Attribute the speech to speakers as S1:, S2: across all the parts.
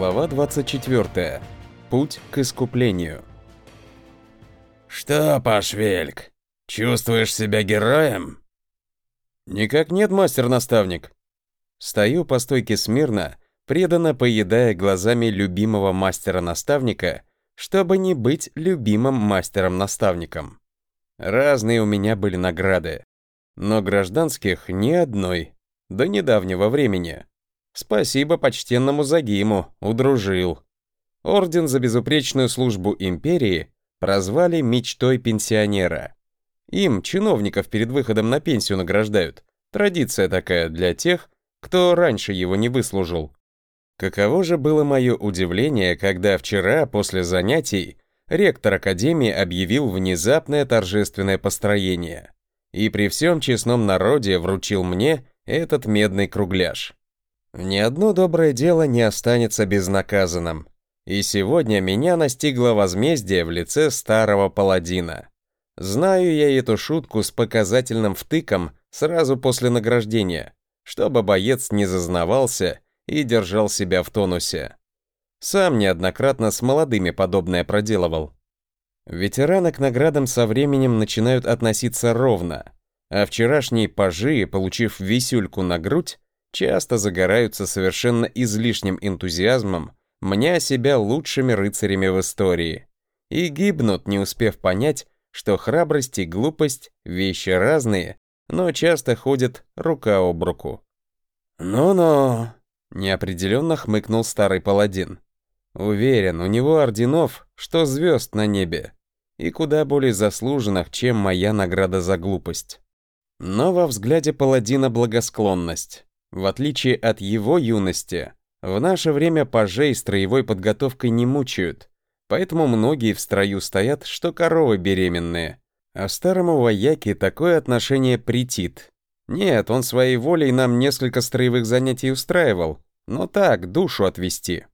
S1: Глава 24. Путь к искуплению.
S2: «Что, Пашвельк, чувствуешь себя героем?»
S1: «Никак нет, мастер-наставник». Стою по стойке смирно, преданно поедая глазами любимого мастера-наставника, чтобы не быть любимым мастером-наставником. Разные у меня были награды, но гражданских ни одной, до недавнего времени. Спасибо почтенному Загиму, удружил. Орден за безупречную службу империи прозвали мечтой пенсионера. Им чиновников перед выходом на пенсию награждают. Традиция такая для тех, кто раньше его не выслужил. Каково же было мое удивление, когда вчера, после занятий, ректор Академии объявил внезапное торжественное построение. И при всем честном народе вручил мне этот медный кругляш. Ни одно доброе дело не останется безнаказанным. И сегодня меня настигло возмездие в лице старого паладина. Знаю я эту шутку с показательным втыком сразу после награждения, чтобы боец не зазнавался и держал себя в тонусе. Сам неоднократно с молодыми подобное проделывал. Ветераны к наградам со временем начинают относиться ровно, а вчерашние пажи, получив висюльку на грудь, часто загораются совершенно излишним энтузиазмом, мня себя лучшими рыцарями в истории, и гибнут, не успев понять, что храбрость и глупость — вещи разные, но часто ходят рука об руку. «Ну-ну», — неопределенно хмыкнул старый паладин. «Уверен, у него орденов, что звезд на небе, и куда более заслуженных, чем моя награда за глупость». Но во взгляде паладина благосклонность. В отличие от его юности, в наше время пажей строевой подготовкой не мучают, поэтому многие в строю стоят, что коровы беременные. А старому вояке такое отношение претит. Нет, он своей волей нам несколько строевых занятий устраивал, но так, душу отвести.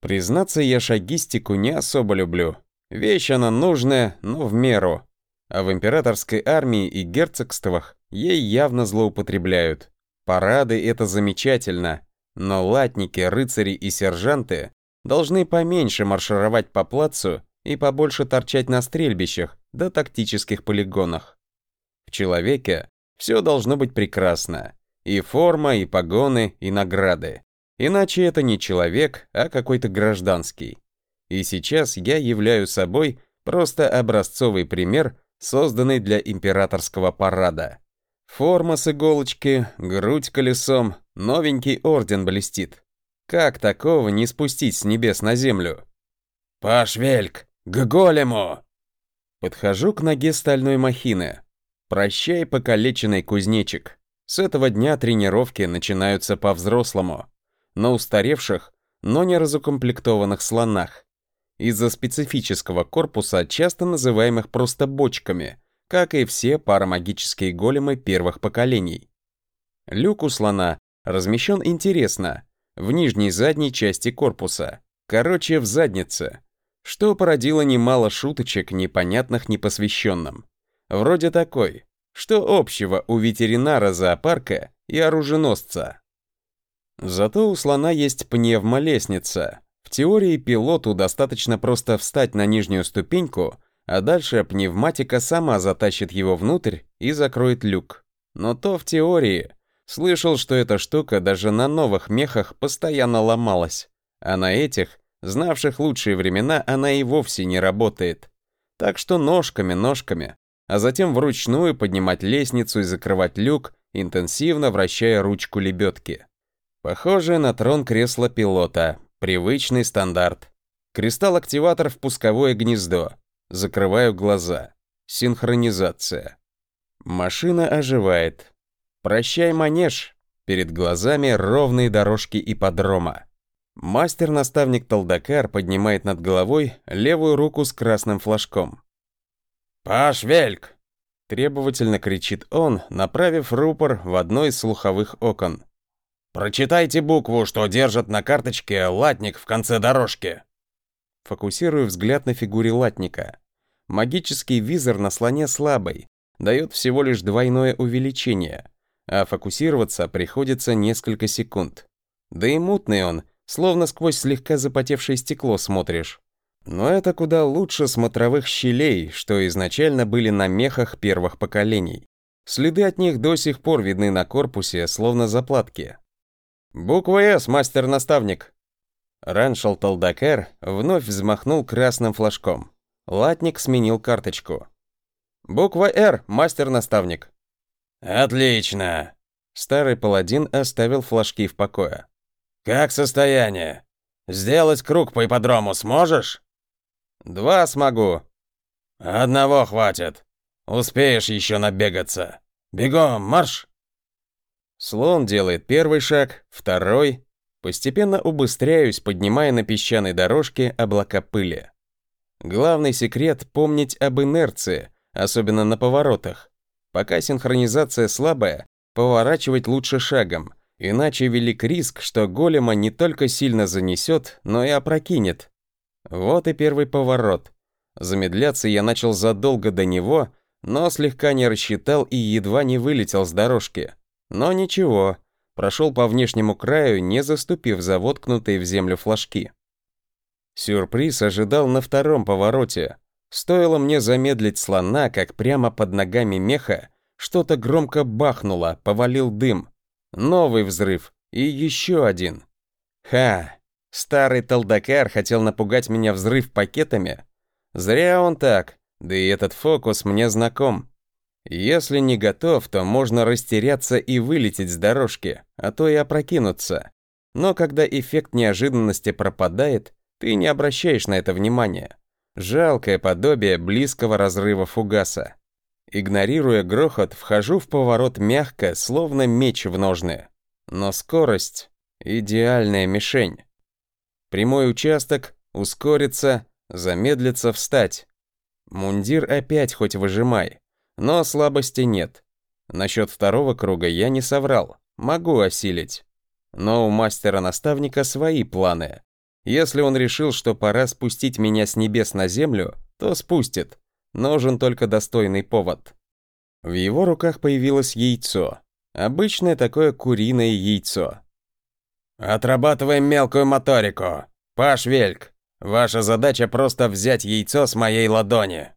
S1: Признаться, я шагистику не особо люблю. Вещь она нужная, но в меру. А в императорской армии и герцогствах ей явно злоупотребляют. Парады — это замечательно, но латники, рыцари и сержанты должны поменьше маршировать по плацу и побольше торчать на стрельбищах да тактических полигонах. В человеке все должно быть прекрасно. И форма, и погоны, и награды. Иначе это не человек, а какой-то гражданский. И сейчас я являю собой просто образцовый пример, созданный для императорского парада. Форма с иголочки, грудь колесом, новенький орден блестит. Как такого не спустить с небес на землю?
S2: «Пашвельк, к голему!»
S1: Подхожу к ноге стальной махины. Прощай, покалеченный кузнечик. С этого дня тренировки начинаются по-взрослому. На устаревших, но не разукомплектованных слонах. Из-за специфического корпуса, часто называемых просто бочками, как и все парамагические големы первых поколений. Люк у слона размещен интересно, в нижней задней части корпуса, короче, в заднице, что породило немало шуточек, непонятных непосвященным. Вроде такой, что общего у ветеринара зоопарка и оруженосца. Зато у слона есть пневмолестница. В теории пилоту достаточно просто встать на нижнюю ступеньку — а дальше пневматика сама затащит его внутрь и закроет люк. Но то в теории. Слышал, что эта штука даже на новых мехах постоянно ломалась, а на этих, знавших лучшие времена, она и вовсе не работает. Так что ножками, ножками, а затем вручную поднимать лестницу и закрывать люк, интенсивно вращая ручку лебедки. Похоже на трон кресла пилота, привычный стандарт. Кристалл-активатор в пусковое гнездо, Закрываю глаза. Синхронизация. Машина оживает. Прощай, манеж. Перед глазами ровные дорожки ипподрома. Мастер-наставник Талдакар поднимает над головой левую руку с красным флажком.
S2: «Паш Вельк!»
S1: Требовательно кричит он, направив рупор в одно из слуховых окон.
S2: «Прочитайте букву, что держит на карточке латник в конце дорожки».
S1: Фокусирую взгляд на фигуре латника. Магический визор на слоне слабый, дает всего лишь двойное увеличение, а фокусироваться приходится несколько секунд. Да и мутный он, словно сквозь слегка запотевшее стекло смотришь. Но это куда лучше смотровых щелей, что изначально были на мехах первых поколений. Следы от них до сих пор видны на корпусе, словно заплатки. «Буква «С», мастер-наставник!» Раншел Талдакер вновь взмахнул красным флажком. Латник сменил карточку. «Буква «Р», мастер-наставник!»
S2: «Отлично!»
S1: Старый паладин оставил флажки в покое.
S2: «Как состояние? Сделать круг по ипподрому сможешь?»
S1: «Два смогу».
S2: «Одного хватит. Успеешь еще набегаться. Бегом, марш!»
S1: Слон делает первый шаг, второй. Постепенно убыстряюсь, поднимая на песчаной дорожке облака пыли. Главный секрет — помнить об инерции, особенно на поворотах. Пока синхронизация слабая, поворачивать лучше шагом, иначе велик риск, что голема не только сильно занесет, но и опрокинет. Вот и первый поворот. Замедляться я начал задолго до него, но слегка не рассчитал и едва не вылетел с дорожки. Но ничего, прошел по внешнему краю, не заступив за воткнутые в землю флажки. Сюрприз ожидал на втором повороте. Стоило мне замедлить слона, как прямо под ногами меха что-то громко бахнуло, повалил дым. Новый взрыв и еще один. Ха, старый Талдакар хотел напугать меня взрыв пакетами. Зря он так, да и этот фокус мне знаком. Если не готов, то можно растеряться и вылететь с дорожки, а то и опрокинуться. Но когда эффект неожиданности пропадает, ты не обращаешь на это внимания. Жалкое подобие близкого разрыва фугаса. Игнорируя грохот, вхожу в поворот мягко, словно меч в ножны. Но скорость — идеальная мишень. Прямой участок, ускориться, замедлиться, встать. Мундир опять хоть выжимай. Но слабости нет. Насчет второго круга я не соврал. Могу осилить. Но у мастера-наставника свои планы. Если он решил, что пора спустить меня с небес на землю, то спустит. Нужен только достойный повод. В его руках появилось яйцо. Обычное такое куриное яйцо.
S2: «Отрабатываем мелкую моторику. Паш Вельк, ваша задача просто взять яйцо с моей ладони».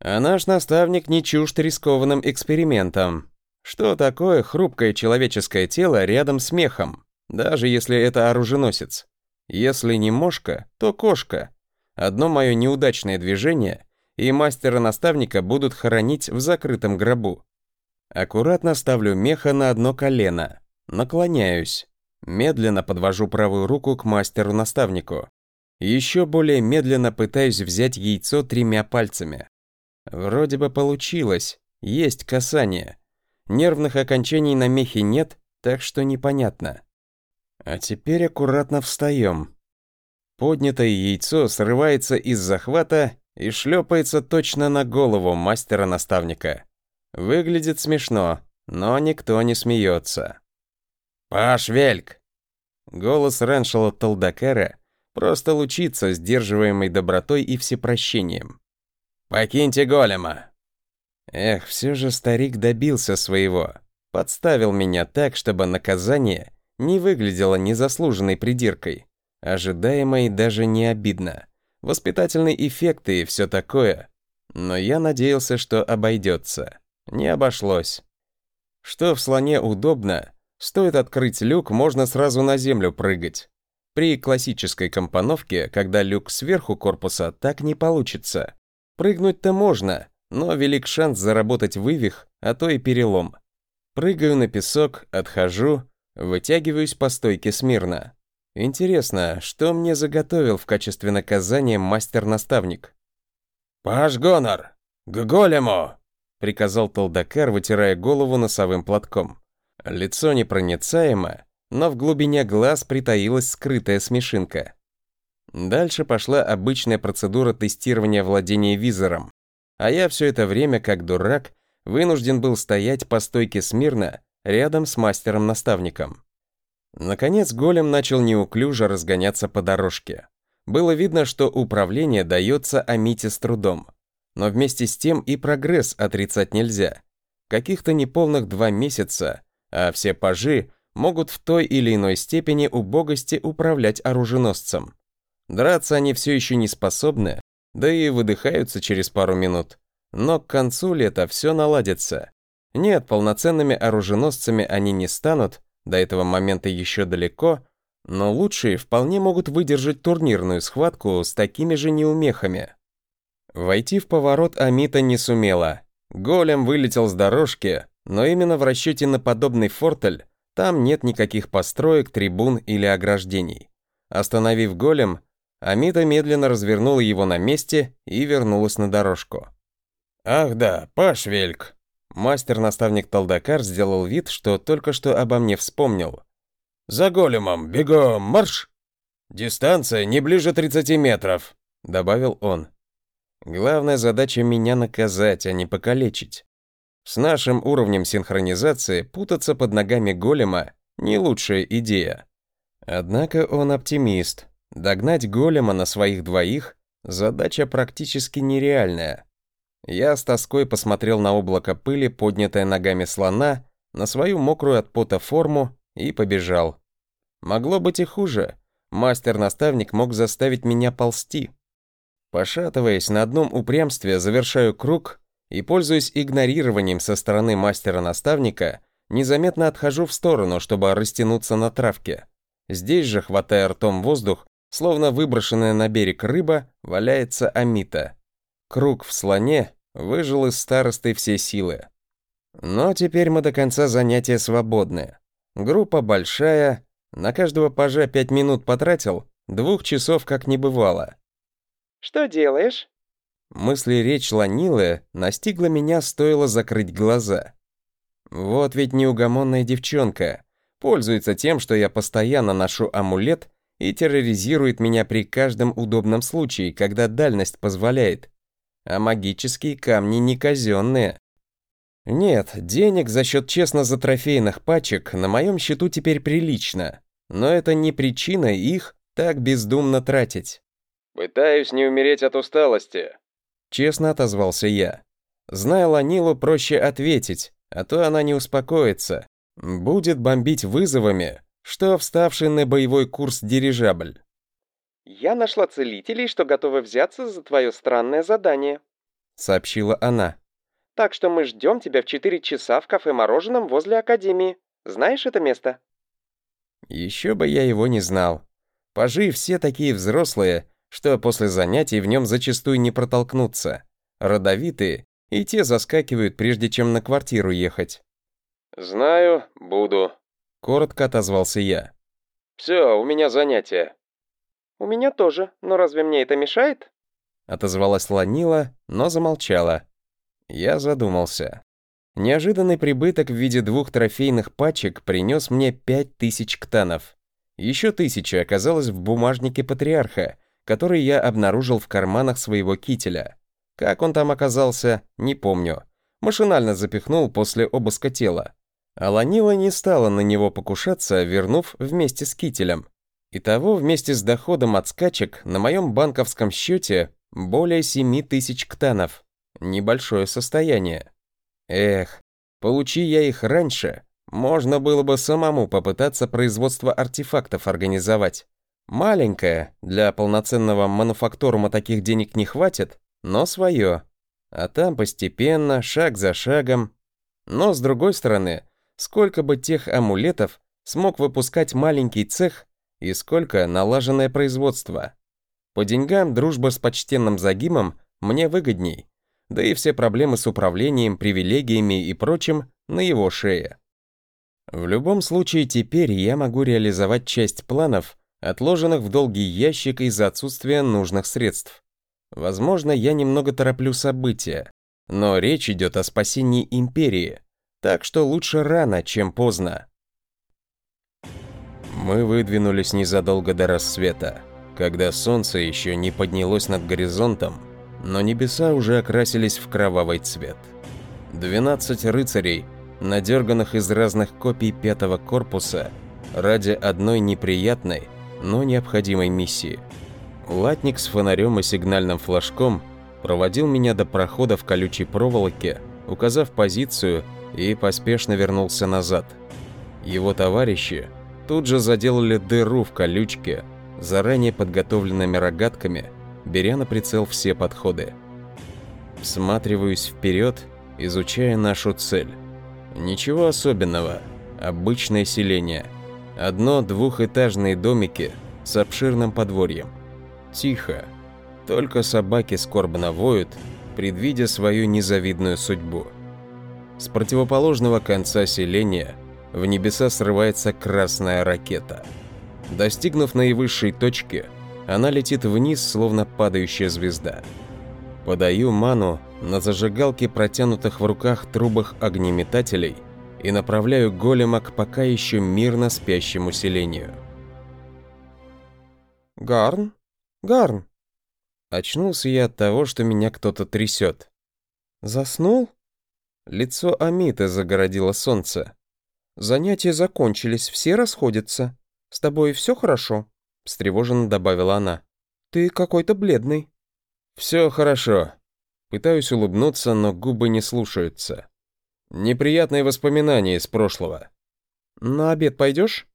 S1: А наш наставник не чужд рискованным экспериментам. Что такое хрупкое человеческое тело рядом с мехом, даже если это оруженосец? Если не мошка, то кошка. Одно мое неудачное движение, и мастера-наставника будут хоронить в закрытом гробу. Аккуратно ставлю меха на одно колено, наклоняюсь, медленно подвожу правую руку к мастеру-наставнику. Еще более медленно пытаюсь взять яйцо тремя пальцами. Вроде бы получилось, есть касание. Нервных окончаний на мехе нет, так что непонятно. А теперь аккуратно встаем. Поднятое яйцо срывается из захвата и шлепается точно на голову мастера-наставника. Выглядит смешно, но никто не смеется.
S2: «Паш Вельк!»
S1: Голос Рэншела Талдакара просто лучится сдерживаемой добротой и всепрощением.
S2: «Покиньте голема!»
S1: Эх, все же старик добился своего. Подставил меня так, чтобы наказание не выглядело незаслуженной придиркой. Ожидаемо и даже не обидно. Воспитательные эффекты и все такое. Но я надеялся, что обойдется. Не обошлось. Что в слоне удобно, стоит открыть люк, можно сразу на землю прыгать. При классической компоновке, когда люк сверху корпуса, так не получится. Прыгнуть-то можно, но велик шанс заработать вывих, а то и перелом. Прыгаю на песок, отхожу, вытягиваюсь по стойке смирно. Интересно, что мне заготовил в качестве наказания мастер-наставник?
S2: «Паш Гонор! К голему!»
S1: — приказал Толдакар, вытирая голову носовым платком. Лицо непроницаемо, но в глубине глаз притаилась скрытая смешинка. Дальше пошла обычная процедура тестирования владения визором, а я все это время, как дурак, вынужден был стоять по стойке смирно рядом с мастером-наставником. Наконец голем начал неуклюже разгоняться по дорожке. Было видно, что управление дается Амите с трудом. Но вместе с тем и прогресс отрицать нельзя. Каких-то неполных два месяца, а все пажи могут в той или иной степени убогости управлять оруженосцем. Драться они все еще не способны, да и выдыхаются через пару минут. Но к концу лета все наладится. Нет, полноценными оруженосцами они не станут, до этого момента еще далеко, но лучшие вполне могут выдержать турнирную схватку с такими же неумехами. Войти в поворот Амита не сумела. Голем вылетел с дорожки, но именно в расчете на подобный фортель там нет никаких построек, трибун или ограждений. Остановив голем, Амита медленно развернула его на месте и вернулась на дорожку.
S2: «Ах да, Пашвельк!»
S1: Мастер-наставник Талдакар сделал вид, что только что обо мне вспомнил.
S2: «За големом, бегом, марш!» «Дистанция не ближе 30 метров», — добавил он.
S1: «Главная задача меня наказать, а не покалечить. С нашим уровнем синхронизации путаться под ногами голема — не лучшая идея. Однако он оптимист, Догнать голема на своих двоих – задача практически нереальная. Я с тоской посмотрел на облако пыли, поднятое ногами слона, на свою мокрую от пота форму и побежал. Могло быть и хуже. Мастер-наставник мог заставить меня ползти. Пошатываясь на одном упрямстве, завершаю круг и, пользуясь игнорированием со стороны мастера-наставника, незаметно отхожу в сторону, чтобы растянуться на травке. Здесь же, хватая ртом воздух, Словно выброшенная на берег рыба, валяется Амита. Круг в слоне выжил из старосты все силы. Но теперь мы до конца занятия свободны. Группа большая, на каждого пажа пять минут потратил, двух часов как не бывало.
S3: «Что делаешь?»
S1: Мысли речь Ланилы настигла меня, стоило закрыть глаза. Вот ведь неугомонная девчонка. Пользуется тем, что я постоянно ношу амулет и терроризирует меня при каждом удобном случае, когда дальность позволяет. А магические камни не казенные. Нет, денег за счет честно затрофейных пачек на моем счету теперь прилично, но это не причина их так бездумно тратить.
S2: «Пытаюсь не умереть от усталости», —
S1: честно отозвался я. Зная Ланилу, проще ответить, а то она не успокоится. Будет бомбить вызовами, что вставший на боевой курс дирижабль.
S3: «Я нашла целителей, что готовы взяться за твое странное задание», —
S1: сообщила она.
S3: «Так что мы ждем тебя в 4 часа в кафе-мороженом возле Академии. Знаешь это место?»
S1: Еще бы я его не знал. Пажи все такие взрослые, что после занятий в нем зачастую не протолкнуться. Родовитые, и те заскакивают, прежде чем на квартиру ехать.
S2: «Знаю, буду»,
S1: Коротко отозвался я.
S2: «Все, у меня занятие».
S3: «У меня тоже, но разве мне это мешает?»
S1: Отозвалась Ланила, но замолчала. Я задумался. Неожиданный прибыток в виде двух трофейных пачек принес мне пять тысяч ктанов. Еще тысяча оказалась в бумажнике патриарха, который я обнаружил в карманах своего кителя. Как он там оказался, не помню. Машинально запихнул после обыска тела. Аланила не стала на него покушаться, вернув вместе с кителем. Итого вместе с доходом от скачек на моем банковском счете более 7 тысяч ктанов. Небольшое состояние. Эх, получи я их раньше, можно было бы самому попытаться производство артефактов организовать. Маленькое, для полноценного мануфактурума таких денег не хватит, но свое. А там постепенно, шаг за шагом. Но с другой стороны, сколько бы тех амулетов смог выпускать маленький цех и сколько налаженное производство. По деньгам дружба с почтенным Загимом мне выгодней, да и все проблемы с управлением, привилегиями и прочим на его шее. В любом случае теперь я могу реализовать часть планов, отложенных в долгий ящик из-за отсутствия нужных средств. Возможно, я немного тороплю события, но речь идет о спасении империи, так что лучше рано, чем поздно. Мы выдвинулись незадолго до рассвета, когда солнце еще не поднялось над горизонтом, но небеса уже окрасились в кровавый цвет. 12 рыцарей, надерганных из разных копий пятого корпуса, ради одной неприятной, но необходимой миссии. Латник с фонарем и сигнальным флажком проводил меня до прохода в колючей проволоке, указав позицию и поспешно вернулся назад. Его товарищи тут же заделали дыру в колючке, заранее подготовленными рогатками, беря на прицел все подходы. Всматриваюсь вперед, изучая нашу цель. Ничего особенного, обычное селение. Одно-двухэтажные домики с обширным подворьем. Тихо, только собаки скорбно воют, предвидя свою незавидную судьбу. С противоположного конца селения в небеса срывается красная ракета. Достигнув наивысшей точки, она летит вниз, словно падающая звезда. Подаю ману на зажигалке протянутых в руках трубах огнеметателей и направляю голема к пока еще мирно спящему селению.
S3: «Гарн? Гарн!»
S1: Очнулся я от того, что меня кто-то трясет.
S3: «Заснул?»
S1: Лицо Амиты загородило солнце.
S3: «Занятия закончились, все расходятся. С тобой все хорошо?» встревоженно добавила она. «Ты какой-то бледный».
S1: «Все хорошо». Пытаюсь улыбнуться, но губы не слушаются. Неприятные воспоминания из прошлого.
S3: «На обед пойдешь?»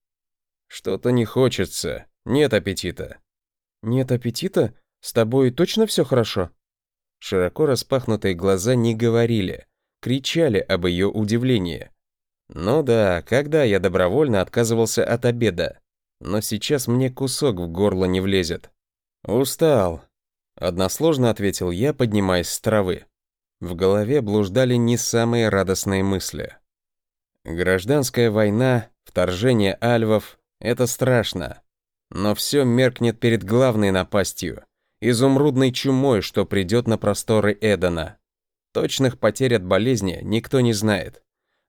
S1: «Что-то не хочется. Нет аппетита».
S3: «Нет аппетита? С тобой точно все хорошо?»
S1: Широко распахнутые глаза не говорили, кричали об ее удивлении. Ну да, когда я добровольно отказывался от обеда, но сейчас мне кусок в горло не влезет. Устал, односложно ответил я, поднимаясь с травы. В голове блуждали не самые радостные мысли. Гражданская война, вторжение альвов это страшно. Но все меркнет перед главной напастью изумрудной чумой, что придет на просторы Эдена. Точных потерь от болезни никто не знает,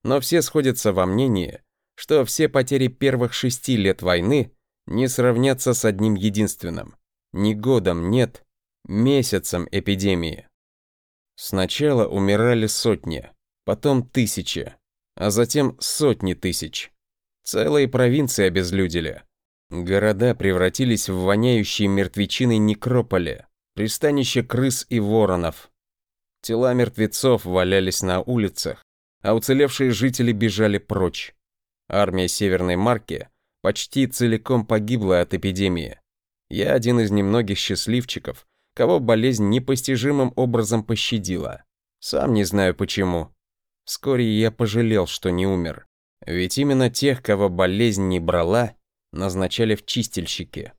S1: но все сходятся во мнении, что все потери первых шести лет войны не сравнятся с одним единственным. Не годом, нет, месяцем эпидемии. Сначала умирали сотни, потом тысячи, а затем сотни тысяч. Целые провинции обезлюдили. Города превратились в воняющие мертвечины некрополи, пристанище крыс и воронов. Тела мертвецов валялись на улицах, а уцелевшие жители бежали прочь. Армия Северной Марки почти целиком погибла от эпидемии. Я один из немногих счастливчиков, кого болезнь непостижимым образом пощадила. Сам не знаю почему. Вскоре я пожалел, что не умер. Ведь именно тех, кого болезнь не брала, назначали в чистильщики.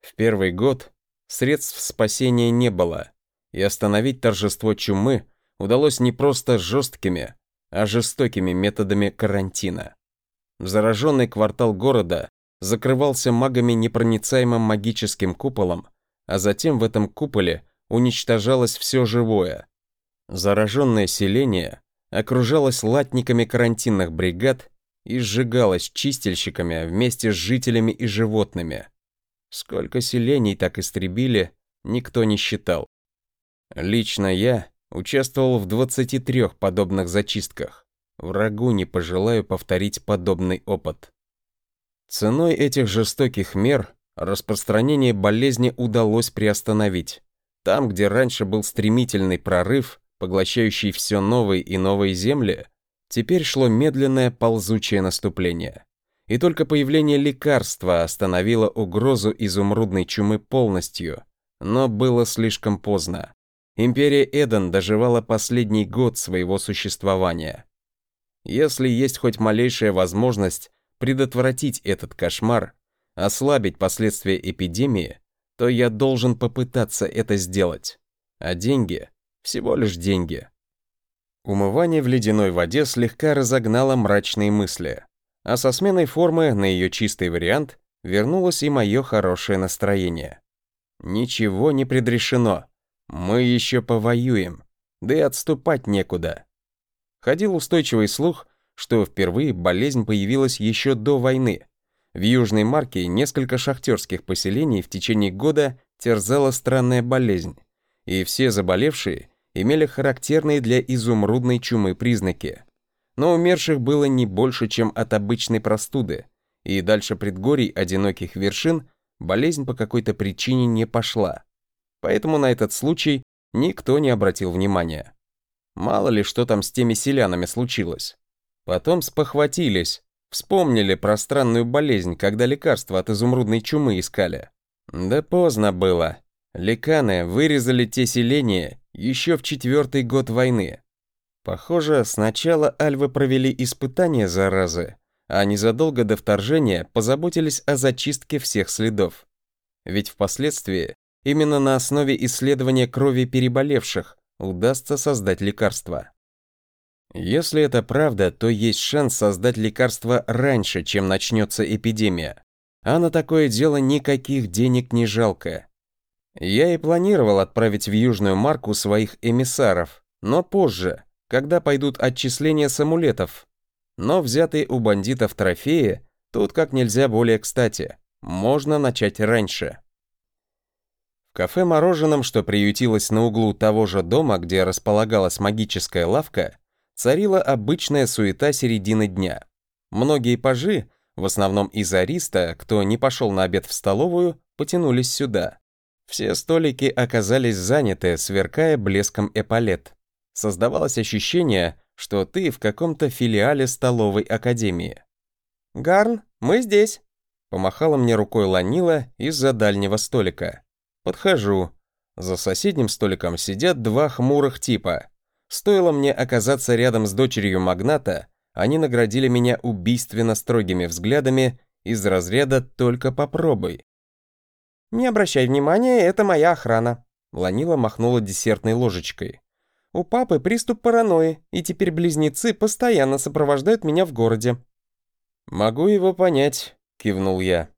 S1: В первый год средств спасения не было, и остановить торжество чумы удалось не просто жесткими, а жестокими методами карантина. Зараженный квартал города закрывался магами непроницаемым магическим куполом, а затем в этом куполе уничтожалось все живое. Зараженное селение окружалось латниками карантинных бригад и сжигалось чистильщиками вместе с жителями и животными. Сколько селений так истребили, никто не считал. Лично я участвовал в 23 подобных зачистках. Врагу не пожелаю повторить подобный опыт. Ценой этих жестоких мер распространение болезни удалось приостановить. Там, где раньше был стремительный прорыв, поглощающий все новые и новые земли, теперь шло медленное ползучее наступление. И только появление лекарства остановило угрозу изумрудной чумы полностью, но было слишком поздно. Империя Эден доживала последний год своего существования. Если есть хоть малейшая возможность предотвратить этот кошмар, ослабить последствия эпидемии, то я должен попытаться это сделать. А деньги — всего лишь деньги. Умывание в ледяной воде слегка разогнало мрачные мысли, а со сменой формы на ее чистый вариант вернулось и мое хорошее настроение. Ничего не предрешено. Мы еще повоюем, да и отступать некуда. Ходил устойчивый слух, что впервые болезнь появилась еще до войны. В Южной Марке несколько шахтерских поселений в течение года терзала странная болезнь, и все заболевшие имели характерные для изумрудной чумы признаки. Но умерших было не больше, чем от обычной простуды, и дальше предгорий одиноких вершин болезнь по какой-то причине не пошла. Поэтому на этот случай никто не обратил внимания. Мало ли, что там с теми селянами случилось. Потом спохватились. Вспомнили про странную болезнь, когда лекарства от изумрудной чумы искали. Да поздно было. Ликаны вырезали те селения еще в четвертый год войны. Похоже, сначала альвы провели испытания заразы, а незадолго до вторжения позаботились о зачистке всех следов. Ведь впоследствии именно на основе исследования крови переболевших удастся создать лекарство. Если это правда, то есть шанс создать лекарство раньше, чем начнется эпидемия. А на такое дело никаких денег не жалко. Я и планировал отправить в Южную Марку своих эмиссаров, но позже, когда пойдут отчисления с амулетов. Но взятые у бандитов трофеи тут как нельзя более кстати. Можно начать раньше. Кафе-мороженом, что приютилось на углу того же дома, где располагалась магическая лавка, царила обычная суета середины дня. Многие пажи, в основном из Ариста, кто не пошел на обед в столовую, потянулись сюда. Все столики оказались заняты, сверкая блеском эполет. Создавалось ощущение, что ты в каком-то филиале столовой академии. «Гарн, мы здесь!» Помахала мне рукой Ланила из-за дальнего столика. Подхожу. За соседним столиком сидят два хмурых типа. Стоило мне оказаться рядом с дочерью магната, они наградили меня убийственно строгими взглядами из разряда «только попробуй». «Не обращай внимания, это моя охрана», — Ланила махнула десертной ложечкой. «У папы приступ паранойи, и теперь близнецы постоянно сопровождают меня в городе». «Могу его понять», — кивнул я.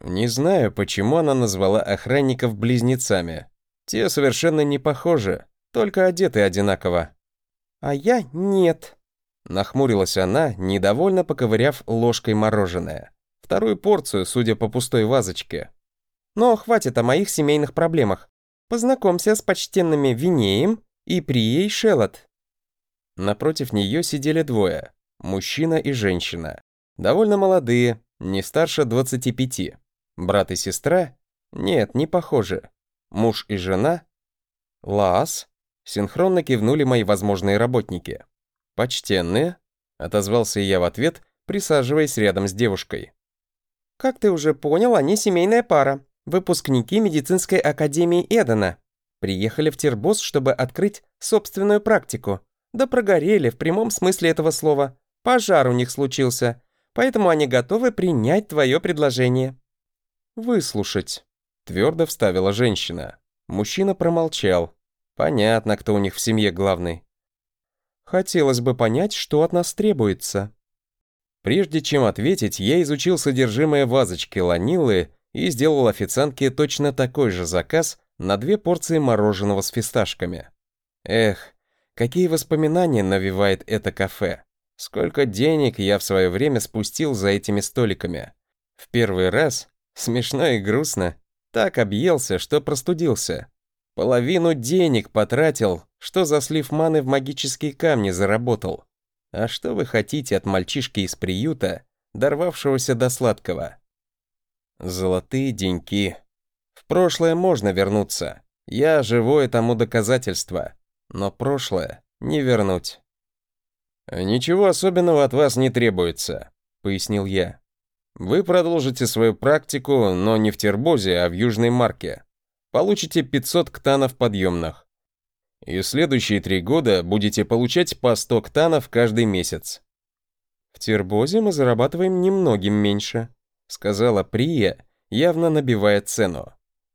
S1: «Не знаю, почему она назвала охранников близнецами. Те совершенно не похожи, только одеты одинаково».
S3: «А я нет», —
S1: нахмурилась она, недовольно поковыряв ложкой мороженое. Вторую порцию, судя по пустой вазочке.
S3: «Но хватит о моих семейных проблемах. Познакомься с почтенными Винеем и Прией Шелот».
S1: Напротив нее сидели двое, мужчина и женщина. Довольно молодые, не старше 25. Брат и сестра? Нет, не похожи. Муж и жена? Лаас? Синхронно кивнули мои возможные работники. «Почтенные?» — отозвался я в ответ, присаживаясь рядом с девушкой.
S3: «Как ты уже понял, они семейная пара, выпускники медицинской академии Эдена. Приехали в Тербос, чтобы открыть собственную практику. Да прогорели в прямом смысле этого слова. Пожар у них случился, поэтому они готовы принять твое предложение».
S1: «Выслушать», — твердо вставила женщина. Мужчина промолчал, Понятно, кто у них в семье главный.
S3: Хотелось бы понять, что от нас требуется.
S1: Прежде чем ответить, я изучил содержимое вазочки ланилы и сделал официантке точно такой же заказ на две порции мороженого с фисташками. Эх, какие воспоминания навевает это кафе. Сколько денег я в свое время спустил за этими столиками. В первый раз, смешно и грустно, так объелся, что простудился. Половину денег потратил, что за слив маны в магические камни заработал. А что вы хотите от мальчишки из приюта, дорвавшегося до сладкого? Золотые деньки. В прошлое можно вернуться. Я живое тому доказательство. Но прошлое не вернуть. «Ничего особенного от вас не требуется», — пояснил я. «Вы продолжите свою практику, но не в Тербозе, а в Южной Марке получите 500 ктанов подъемных. И следующие три года будете получать по 100 ктанов каждый месяц.
S3: В Тербозе мы зарабатываем немногим меньше, сказала Прия, явно набивая цену.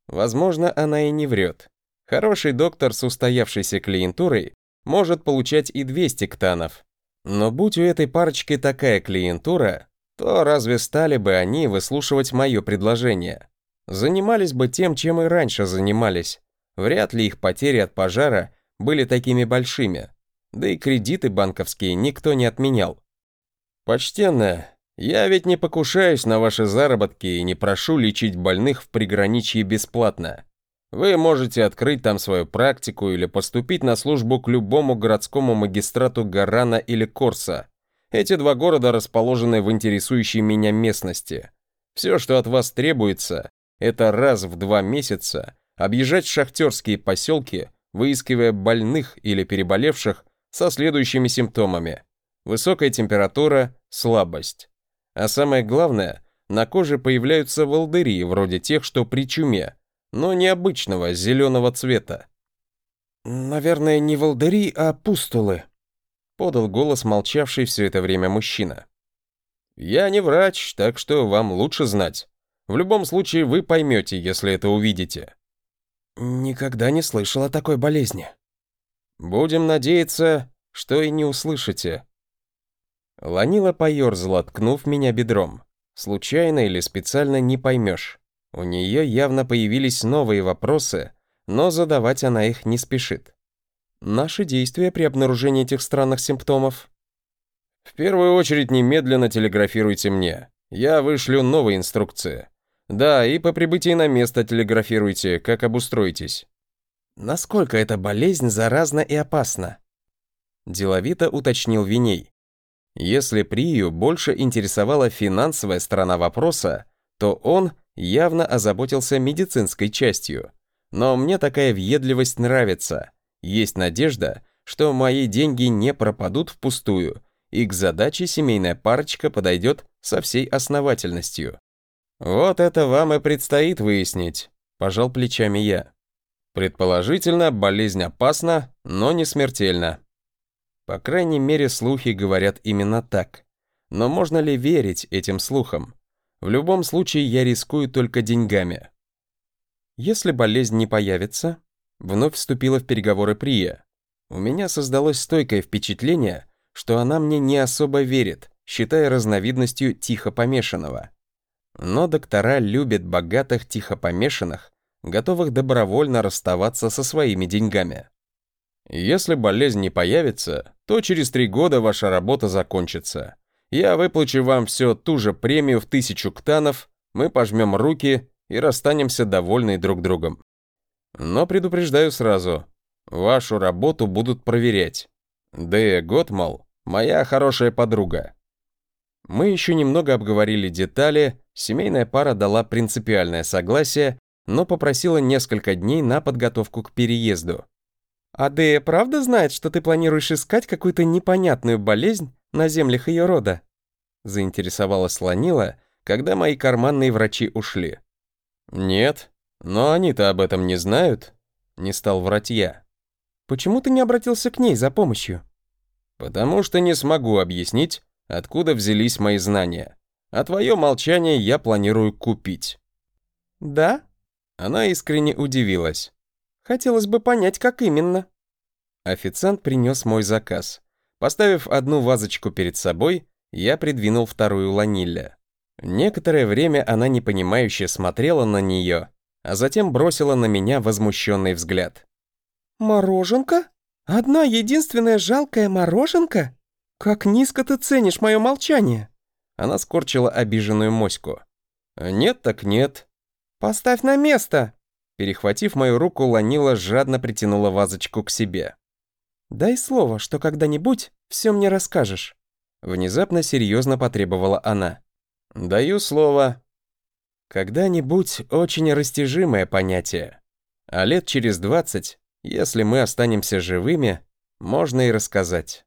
S1: Возможно, она и не врет. Хороший доктор с устоявшейся клиентурой может получать и 200 ктанов. Но будь у этой парочки такая клиентура, то разве стали бы они выслушивать мое предложение? занимались бы тем, чем и раньше занимались. Вряд ли их потери от пожара были такими большими. Да и кредиты банковские никто не отменял. Почтенная, я ведь не покушаюсь на ваши заработки и не прошу лечить больных в приграничье бесплатно. Вы можете открыть там свою практику или поступить на службу к любому городскому магистрату Гарана или Корса. Эти два города расположены в интересующей меня местности. Все, что от вас требуется, это раз в два месяца объезжать шахтерские поселки, выискивая больных или переболевших со следующими симптомами. Высокая температура, слабость. А самое главное, на коже появляются волдыри, вроде тех, что при чуме, но необычного зеленого цвета.
S3: «Наверное, не волдыри, а пустулы», — подал голос молчавший все это время мужчина.
S1: «Я не врач, так что вам лучше знать. В любом случае вы поймете, если это увидите».
S3: «Никогда не слышал о такой болезни».
S1: «Будем надеяться, что и не услышите». Ланила поерзала, ткнув меня бедром. Случайно или специально не поймешь. У нее явно появились новые вопросы, но задавать она их не спешит. Наши действия при обнаружении этих странных симптомов? В первую очередь немедленно телеграфируйте мне. Я вышлю новые инструкции. Да, и по прибытии на место телеграфируйте, как обустроитесь.
S3: Насколько эта болезнь заразна и опасна?
S1: Деловито уточнил Виней. Если Прию больше интересовала финансовая сторона вопроса, то он явно озаботился медицинской частью. Но мне такая въедливость нравится. Есть надежда, что мои деньги не пропадут впустую, и к задаче семейная парочка подойдет со всей основательностью. Вот это вам и предстоит выяснить, пожал плечами я. Предположительно, болезнь опасна, но не смертельна. По крайней мере, слухи говорят именно так. Но можно ли верить этим слухам? В любом случае, я рискую только деньгами. Если болезнь не появится, вновь вступила в переговоры Прия. У меня создалось стойкое впечатление, что она мне не особо верит, считая разновидностью тихо помешанного. Но доктора любят богатых тихо помешанных, готовых добровольно расставаться со своими деньгами. Если болезнь не появится, то через три года ваша работа закончится. Я выплачу вам все ту же премию в тысячу ктанов, мы пожмем руки и расстанемся довольны друг другом. Но предупреждаю сразу, вашу работу будут проверять. Дэя Готмал – моя хорошая подруга. Мы еще немного обговорили детали, семейная пара дала принципиальное согласие, но попросила несколько дней на подготовку к переезду.
S3: А Дея правда знает, что ты планируешь искать какую-то непонятную болезнь на землях ее рода?» Заинтересовалась Ланила, когда мои карманные врачи ушли.
S1: «Нет, но они-то об этом не знают», — не стал врать я.
S3: «Почему ты не обратился к ней за помощью?»
S1: «Потому что не смогу объяснить, откуда взялись мои знания. А твое молчание я планирую купить».
S3: «Да?»
S1: Она искренне удивилась.
S3: Хотелось бы понять, как именно.
S1: Официант принес мой заказ. Поставив одну вазочку перед собой, я придвинул вторую ланилля. Некоторое время она непонимающе смотрела на нее, а затем бросила на меня возмущенный взгляд.
S3: «Мороженка? Одна единственная жалкая мороженка? Как низко ты ценишь мое молчание!»
S1: Она скорчила обиженную моську. «Нет так нет».
S3: «Поставь на место!»
S1: Перехватив мою руку, Ланила жадно притянула вазочку к себе.
S3: «Дай слово, что когда-нибудь все мне расскажешь».
S1: Внезапно серьезно потребовала она. «Даю слово». Когда-нибудь очень растяжимое понятие. А лет через двадцать, если мы останемся живыми, можно и рассказать.